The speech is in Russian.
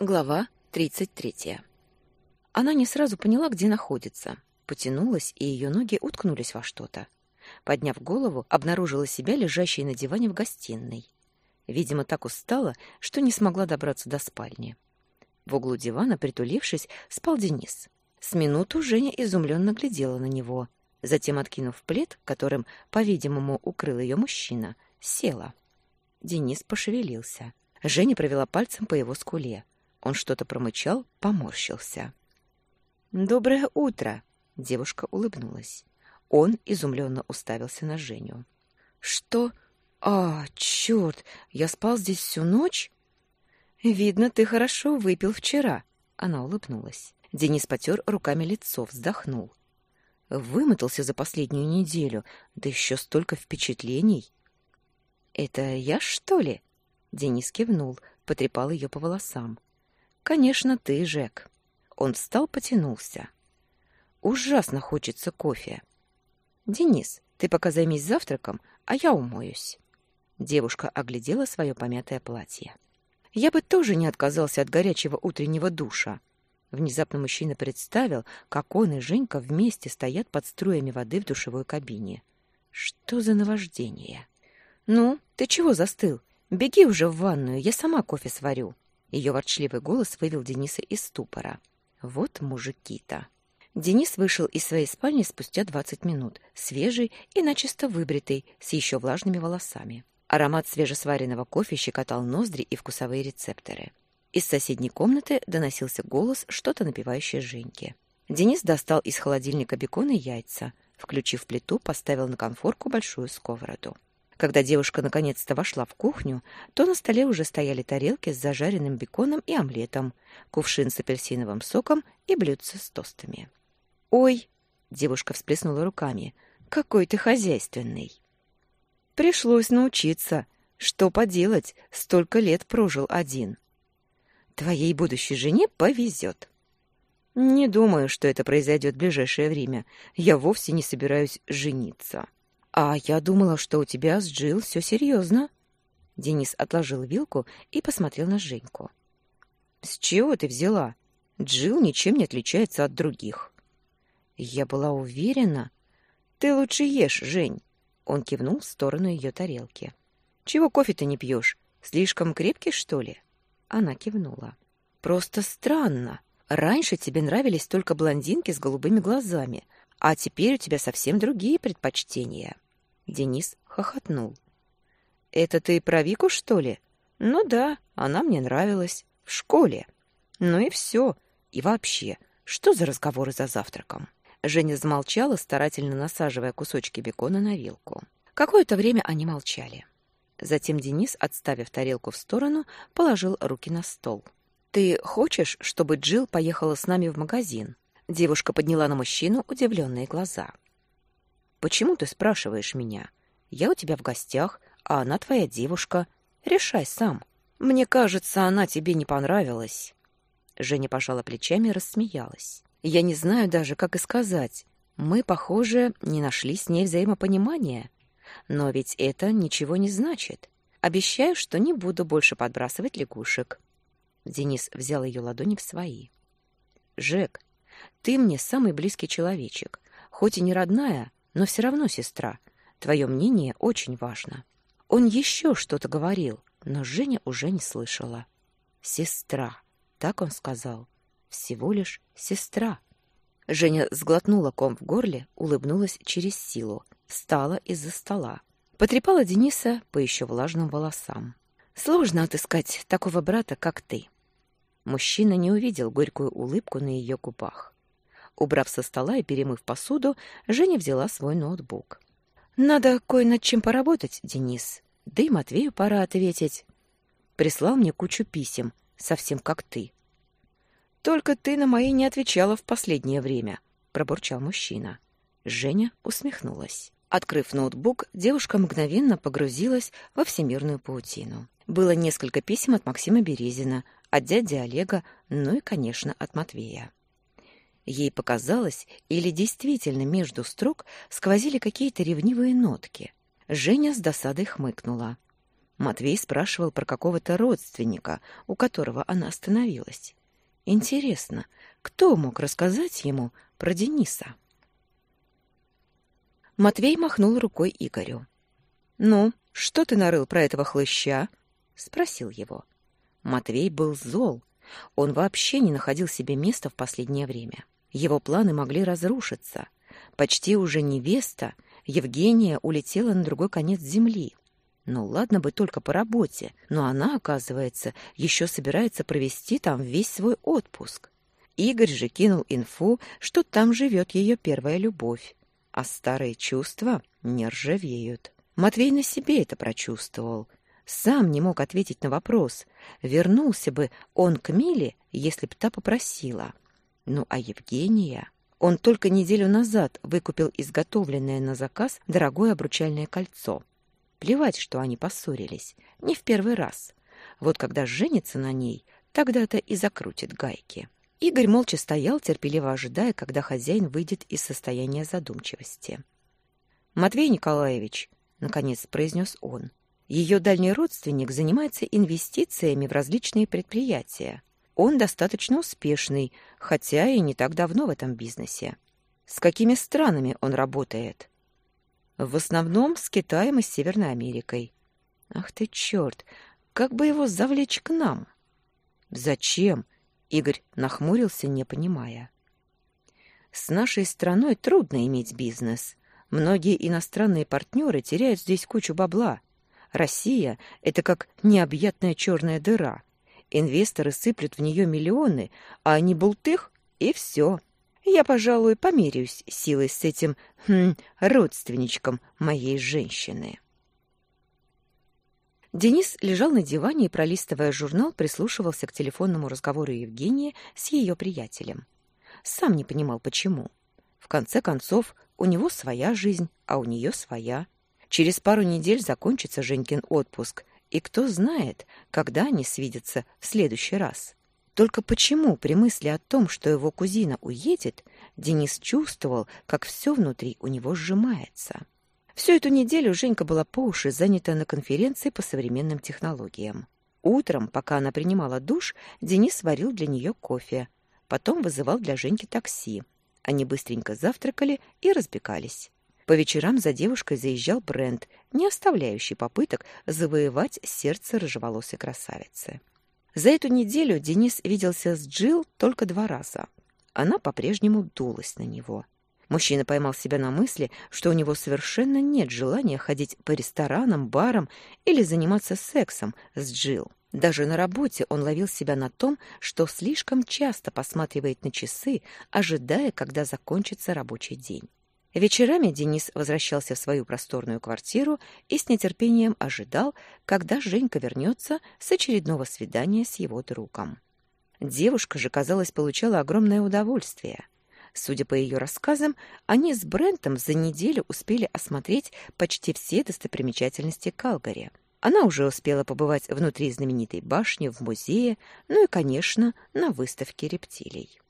Глава 33. Она не сразу поняла, где находится. Потянулась, и ее ноги уткнулись во что-то. Подняв голову, обнаружила себя лежащей на диване в гостиной. Видимо, так устала, что не смогла добраться до спальни. В углу дивана, притулившись, спал Денис. С минуту Женя изумленно глядела на него. Затем, откинув плед, которым, по-видимому, укрыл ее мужчина, села. Денис пошевелился. Женя провела пальцем по его скуле. Он что-то промычал, поморщился. «Доброе утро!» — девушка улыбнулась. Он изумленно уставился на Женю. «Что? А, черт! Я спал здесь всю ночь?» «Видно, ты хорошо выпил вчера», — она улыбнулась. Денис потер руками лицо, вздохнул. Вымотался за последнюю неделю, да еще столько впечатлений. «Это я, что ли?» Денис кивнул, потрепал ее по волосам. Конечно, ты, Жек. Он встал, потянулся. Ужасно хочется кофе. Денис, ты пока займись завтраком, а я умоюсь. Девушка оглядела свое помятое платье. Я бы тоже не отказался от горячего утреннего душа. Внезапно мужчина представил, как он и Женька вместе стоят под струями воды в душевой кабине. Что за наваждение? Ну, ты чего застыл? Беги уже в ванную, я сама кофе сварю. Ее ворчливый голос вывел Дениса из ступора. Вот мужики-то. Денис вышел из своей спальни спустя двадцать минут, свежий и начисто выбритый, с еще влажными волосами. Аромат свежесваренного кофе щекотал ноздри и вкусовые рецепторы. Из соседней комнаты доносился голос, что-то напевающее Женьке. Денис достал из холодильника бекон и яйца. Включив плиту, поставил на конфорку большую сковороду. Когда девушка наконец-то вошла в кухню, то на столе уже стояли тарелки с зажаренным беконом и омлетом, кувшин с апельсиновым соком и блюдце с тостами. «Ой!» — девушка всплеснула руками. «Какой ты хозяйственный!» «Пришлось научиться. Что поделать, столько лет прожил один». «Твоей будущей жене повезет». «Не думаю, что это произойдет в ближайшее время. Я вовсе не собираюсь жениться». «А я думала, что у тебя с Джилл все серьезно». Денис отложил вилку и посмотрел на Женьку. «С чего ты взяла? Джилл ничем не отличается от других». «Я была уверена...» «Ты лучше ешь, Жень!» Он кивнул в сторону ее тарелки. «Чего кофе ты не пьешь? Слишком крепкий, что ли?» Она кивнула. «Просто странно. Раньше тебе нравились только блондинки с голубыми глазами, а теперь у тебя совсем другие предпочтения». Денис хохотнул. «Это ты про Вику, что ли?» «Ну да, она мне нравилась. В школе. Ну и все. И вообще, что за разговоры за завтраком?» Женя замолчала, старательно насаживая кусочки бекона на вилку. Какое-то время они молчали. Затем Денис, отставив тарелку в сторону, положил руки на стол. «Ты хочешь, чтобы Джилл поехала с нами в магазин?» Девушка подняла на мужчину удивленные глаза. Почему ты спрашиваешь меня? Я у тебя в гостях, а она твоя девушка. Решай сам. Мне кажется, она тебе не понравилась. Женя пожала плечами и рассмеялась. Я не знаю даже, как и сказать. Мы, похоже, не нашли с ней взаимопонимания. Но ведь это ничего не значит. Обещаю, что не буду больше подбрасывать лягушек. Денис взял ее ладони в свои. «Жек, ты мне самый близкий человечек. Хоть и не родная, но все равно, сестра, твое мнение очень важно. Он еще что-то говорил, но Женя уже не слышала. Сестра, так он сказал. Всего лишь сестра. Женя сглотнула ком в горле, улыбнулась через силу, встала из-за стола. Потрепала Дениса по еще влажным волосам. Сложно отыскать такого брата, как ты. Мужчина не увидел горькую улыбку на ее губах. Убрав со стола и перемыв посуду, Женя взяла свой ноутбук. «Надо кое над чем поработать, Денис. Да и Матвею пора ответить. Прислал мне кучу писем, совсем как ты». «Только ты на мои не отвечала в последнее время», — пробурчал мужчина. Женя усмехнулась. Открыв ноутбук, девушка мгновенно погрузилась во всемирную паутину. Было несколько писем от Максима Березина, от дяди Олега, ну и, конечно, от Матвея. Ей показалось, или действительно между строк сквозили какие-то ревнивые нотки. Женя с досадой хмыкнула. Матвей спрашивал про какого-то родственника, у которого она остановилась. Интересно, кто мог рассказать ему про Дениса? Матвей махнул рукой Игорю. «Ну, что ты нарыл про этого хлыща?» — спросил его. Матвей был зол. Он вообще не находил себе места в последнее время. Его планы могли разрушиться. Почти уже невеста, Евгения улетела на другой конец земли. Ну ладно бы только по работе, но она, оказывается, еще собирается провести там весь свой отпуск. Игорь же кинул инфу, что там живет ее первая любовь, а старые чувства не ржавеют. Матвей на себе это прочувствовал. Сам не мог ответить на вопрос, вернулся бы он к Миле, если б та попросила. Ну а Евгения... Он только неделю назад выкупил изготовленное на заказ дорогое обручальное кольцо — Плевать, что они поссорились. Не в первый раз. Вот когда женится на ней, тогда-то и закрутит гайки. Игорь молча стоял, терпеливо ожидая, когда хозяин выйдет из состояния задумчивости. «Матвей Николаевич», — наконец произнес он, — «ее дальний родственник занимается инвестициями в различные предприятия. Он достаточно успешный, хотя и не так давно в этом бизнесе. С какими странами он работает?» В основном с Китаем и Северной Америкой. Ах ты черт! Как бы его завлечь к нам? Зачем? Игорь нахмурился, не понимая. С нашей страной трудно иметь бизнес. Многие иностранные партнеры теряют здесь кучу бабла. Россия — это как необъятная черная дыра. Инвесторы сыплют в нее миллионы, а они бултых — и все. Я, пожалуй, померяюсь силой с этим хм, родственничком моей женщины. Денис лежал на диване и, пролистывая журнал, прислушивался к телефонному разговору Евгении с ее приятелем. Сам не понимал, почему. В конце концов, у него своя жизнь, а у нее своя. Через пару недель закончится Женькин отпуск, и кто знает, когда они свидятся в следующий раз. Только почему при мысли о том, что его кузина уедет, Денис чувствовал, как все внутри у него сжимается? Всю эту неделю Женька была по уши занята на конференции по современным технологиям. Утром, пока она принимала душ, Денис варил для нее кофе. Потом вызывал для Женьки такси. Они быстренько завтракали и разбегались. По вечерам за девушкой заезжал Брент, не оставляющий попыток завоевать сердце рыжеволосой красавицы. За эту неделю Денис виделся с Джил только два раза. Она по-прежнему дулась на него. Мужчина поймал себя на мысли, что у него совершенно нет желания ходить по ресторанам, барам или заниматься сексом с Джил. Даже на работе он ловил себя на том, что слишком часто посматривает на часы, ожидая, когда закончится рабочий день. Вечерами Денис возвращался в свою просторную квартиру и с нетерпением ожидал, когда Женька вернется с очередного свидания с его другом. Девушка же, казалось, получала огромное удовольствие. Судя по ее рассказам, они с Брентом за неделю успели осмотреть почти все достопримечательности Калгари. Она уже успела побывать внутри знаменитой башни, в музее, ну и, конечно, на выставке рептилий.